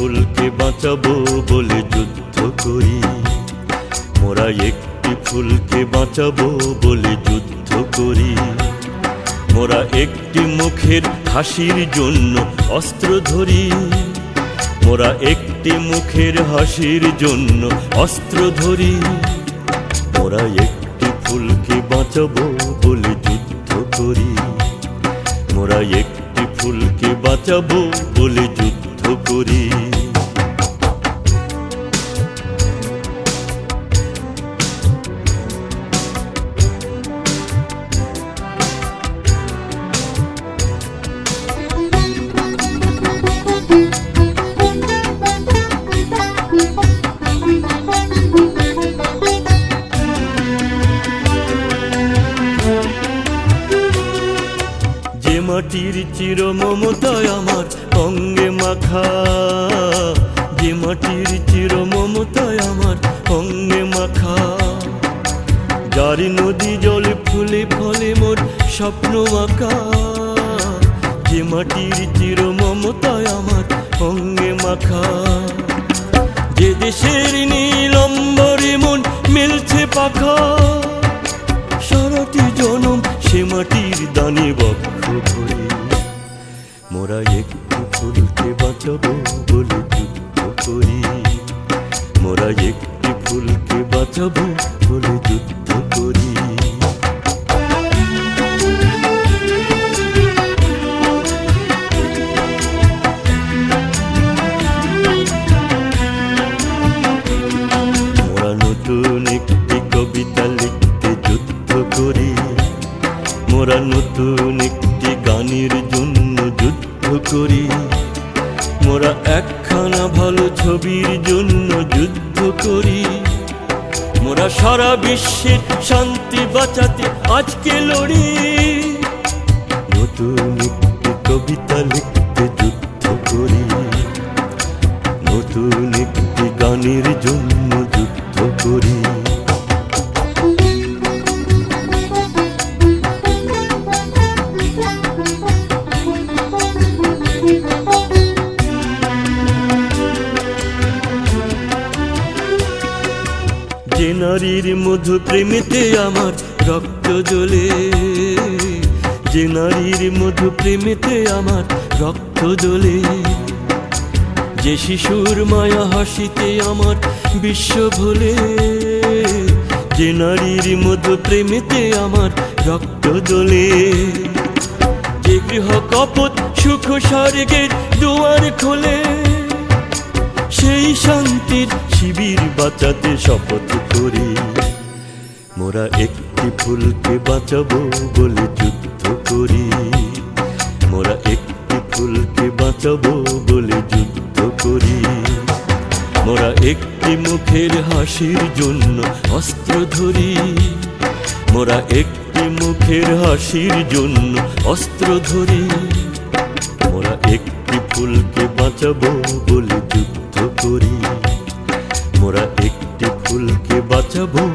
ফুলকে বাঁচাবো বলে যুদ্ধ করি। মোরা একটি ফুলকে বাঁচাবো বলে যুদ্ধ করি। মোরা একটি মুখের হাসির জন্য অস্ত্র ধরি। মোরা একটি মুখের হাসির জন্য অস্ত্র ধরি। মোরা একটি ফুলকে বাঁচাবো বলে যুদ্ধ করি। মোরা একটি ফুলকে বাঁচাবো বলে যুদ্ধ মাটির চির মমতায় আমার অঙ্গে মাখা। যে মাটির চির মমতায় আমার অঙ্গে মাখা। যার নদী জলে ফুলে ফলে মোর স্বপ্ন আঁকা। যে মাটির চির মমতায় আমার অঙ্গে মাখা। যে দেশের নীলম্বরে মন মিলছে পাখা। মাটির দানে বক্ষ ভরে মোরা একটু ফুলকে বাঁচাবো বলে যুদ্ধ করি। মোরা একটি ফুলকে বাঁচাবো মোরা নতুন একটি গানের জন্য যুদ্ধ করি। মোরা একখানা ভালো ছবির জন্য যুদ্ধ করি। মোরা সারা বিশ্বের শান্তি বাঁচাতে আজকে লড়ি। নতুন একটি কবিতা লিখতে যুদ্ধ করি। নতুন একটি গানের জন্য যুদ্ধ করি। যে নারীর মধু প্রেমেতে আমার রক্ত জ্বলে, যে নারীর মধু প্রেমেতে আমার রক্ত জ্বলে, যে শিশুর মায়া হাসিতে আমার বিশ্ব ভোলে, যে নারীর মধু প্রেমেতে আমার রক্ত জ্বলে, যে গৃহ কপত সুখ স্বর্গের দুয়ার খোলে। সেই শান্তির শিবির বাঁচাতে শপথ করি। মোরা একটি ফুলকে বাঁচাবো বলে যুদ্ধ করি। মোরা একটি ফুলকে বাঁচাবো বলে যুদ্ধ করি। মোরা একটি মুখের হাসির জন্য অস্ত্র ধরি। মোরা একটি মুখের হাসির জন্য অস্ত্র ধরি। মোরা একটি ফুলকে বাঁচাবো বলে যুদ্ধ করি। মোরা একটি ফুলকে বাঁচাবো।